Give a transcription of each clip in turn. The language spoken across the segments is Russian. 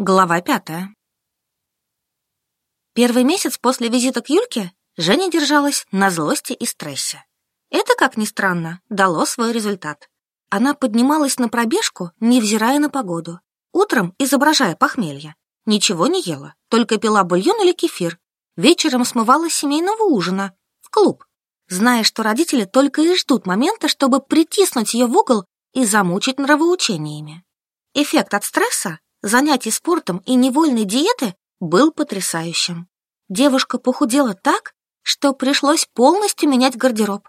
Глава пятая. Первый месяц после визита к Юльке Женя держалась на злости и стрессе. Это, как ни странно, дало свой результат. Она поднималась на пробежку, невзирая на погоду. Утром, изображая похмелье, ничего не ела, только пила бульон или кефир. Вечером смывалась семейного ужина в клуб, зная, что родители только и ждут момента, чтобы притиснуть ее в угол и замучить нравоучениями. Эффект от стресса занятий спортом и невольной диеты был потрясающим. Девушка похудела так, что пришлось полностью менять гардероб.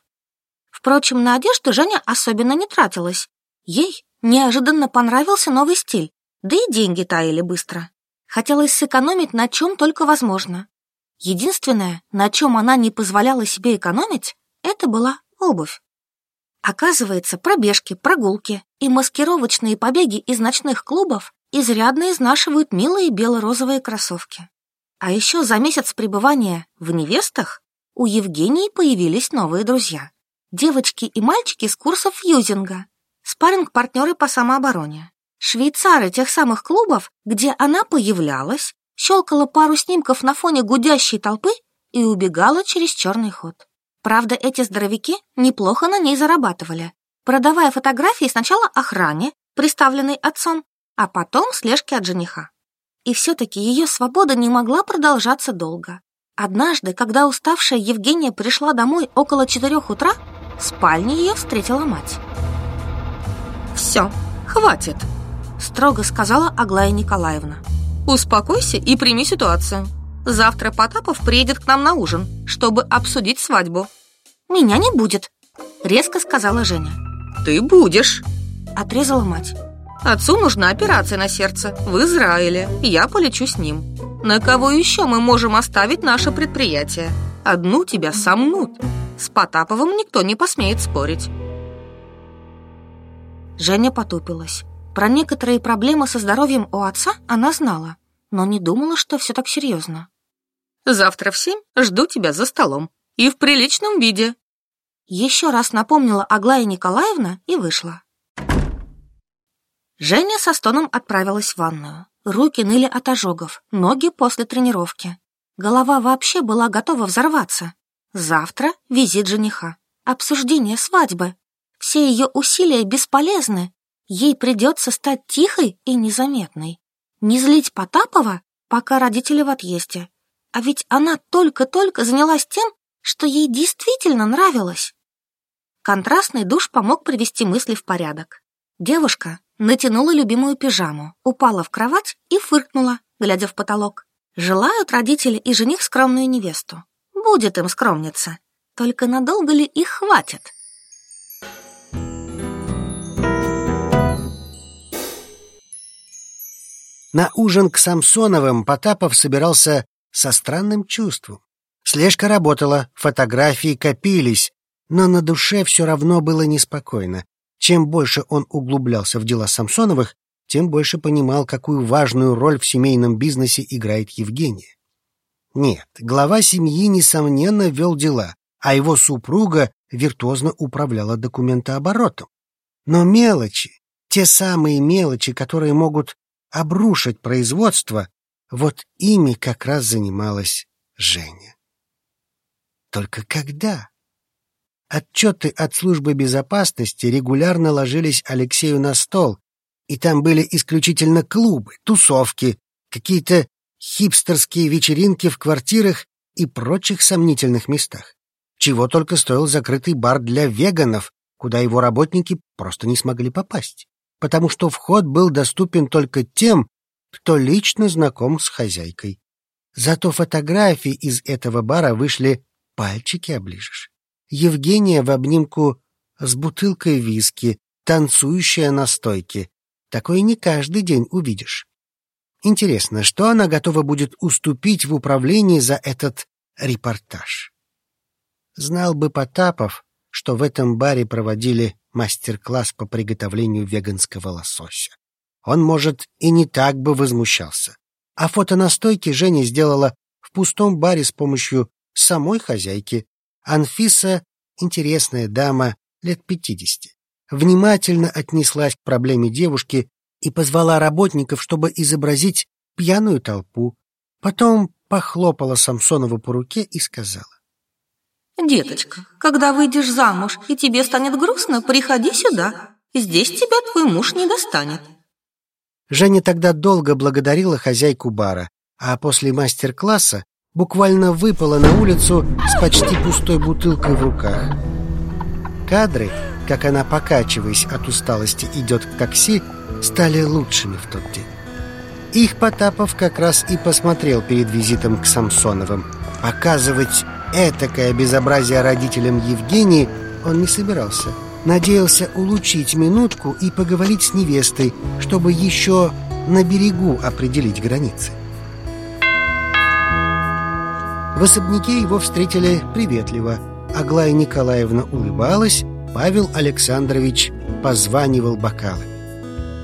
Впрочем, на одежду Женя особенно не тратилась. Ей неожиданно понравился новый стиль, да и деньги таяли быстро. Хотелось сэкономить на чем только возможно. Единственное, на чем она не позволяла себе экономить, это была обувь. Оказывается, пробежки, прогулки и маскировочные побеги из ночных клубов изрядно изнашивают милые бело-розовые кроссовки. А еще за месяц пребывания в невестах у Евгении появились новые друзья. Девочки и мальчики с курсов фьюзинга, спарринг-партнеры по самообороне, швейцары тех самых клубов, где она появлялась, щелкала пару снимков на фоне гудящей толпы и убегала через черный ход. Правда, эти здоровяки неплохо на ней зарабатывали, продавая фотографии сначала охране, приставленной отцом, а потом слежки от жениха. И все-таки ее свобода не могла продолжаться долго. Однажды, когда уставшая Евгения пришла домой около четырех утра, в спальне ее встретила мать. «Все, хватит», — строго сказала Аглая Николаевна. «Успокойся и прими ситуацию. Завтра Потапов приедет к нам на ужин, чтобы обсудить свадьбу». «Меня не будет», — резко сказала Женя. «Ты будешь», — отрезала мать. Отцу нужна операция на сердце в Израиле. Я полечу с ним. На кого еще мы можем оставить наше предприятие? Одну тебя сомнут. С Потаповым никто не посмеет спорить. Женя потупилась. Про некоторые проблемы со здоровьем у отца она знала, но не думала, что все так серьезно. Завтра в семь жду тебя за столом. И в приличном виде. Еще раз напомнила Аглая Николаевна и вышла. Женя со стоном отправилась в ванную. Руки ныли от ожогов, ноги после тренировки. Голова вообще была готова взорваться. Завтра визит жениха, обсуждение свадьбы. Все ее усилия бесполезны. Ей придется стать тихой и незаметной. Не злить Потапова, пока родители в отъезде. А ведь она только-только занялась тем, что ей действительно нравилось. Контрастный душ помог привести мысли в порядок. Девушка натянула любимую пижаму, упала в кровать и фыркнула, глядя в потолок. Желают родители и жених скромную невесту. Будет им скромница. Только надолго ли их хватит? На ужин к Самсоновым Потапов собирался со странным чувством. Слежка работала, фотографии копились, но на душе все равно было неспокойно. Чем больше он углублялся в дела Самсоновых, тем больше понимал, какую важную роль в семейном бизнесе играет Евгения. Нет, глава семьи, несомненно, вел дела, а его супруга виртуозно управляла документооборотом. Но мелочи, те самые мелочи, которые могут обрушить производство, вот ими как раз занималась Женя. Только когда? Отчеты от службы безопасности регулярно ложились Алексею на стол, и там были исключительно клубы, тусовки, какие-то хипстерские вечеринки в квартирах и прочих сомнительных местах. Чего только стоил закрытый бар для веганов, куда его работники просто не смогли попасть, потому что вход был доступен только тем, кто лично знаком с хозяйкой. Зато фотографии из этого бара вышли пальчики оближешь. Евгения в обнимку с бутылкой виски, танцующая на стойке. Такое не каждый день увидишь. Интересно, что она готова будет уступить в управлении за этот репортаж? Знал бы Потапов, что в этом баре проводили мастер-класс по приготовлению веганского лосося. Он, может, и не так бы возмущался. А фото на стойке Женя сделала в пустом баре с помощью самой хозяйки, Анфиса, интересная дама, лет пятидесяти, внимательно отнеслась к проблеме девушки и позвала работников, чтобы изобразить пьяную толпу. Потом похлопала Самсонова по руке и сказала. «Деточка, когда выйдешь замуж и тебе станет грустно, приходи сюда. Здесь тебя твой муж не достанет». Женя тогда долго благодарила хозяйку бара, а после мастер-класса буквально выпала на улицу с почти пустой бутылкой в руках. Кадры, как она, покачиваясь от усталости, идет к такси, стали лучшими в тот день. Их Потапов как раз и посмотрел перед визитом к Самсоновым. Показывать этакое безобразие родителям Евгении он не собирался. Надеялся улучшить минутку и поговорить с невестой, чтобы еще на берегу определить границы. В особняке его встретили приветливо. Аглая Николаевна улыбалась, Павел Александрович позванивал бокалы.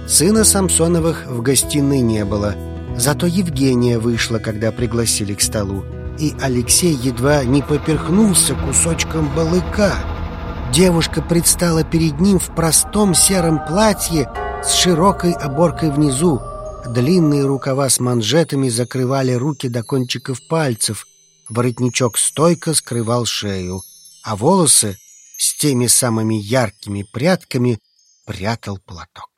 Сына Самсоновых в гостиной не было, зато Евгения вышла, когда пригласили к столу, и Алексей едва не поперхнулся кусочком балыка. Девушка предстала перед ним в простом сером платье с широкой оборкой внизу. Длинные рукава с манжетами закрывали руки до кончиков пальцев, воротничок стойко скрывал шею, а волосы с теми самыми яркими прядками прятал платок.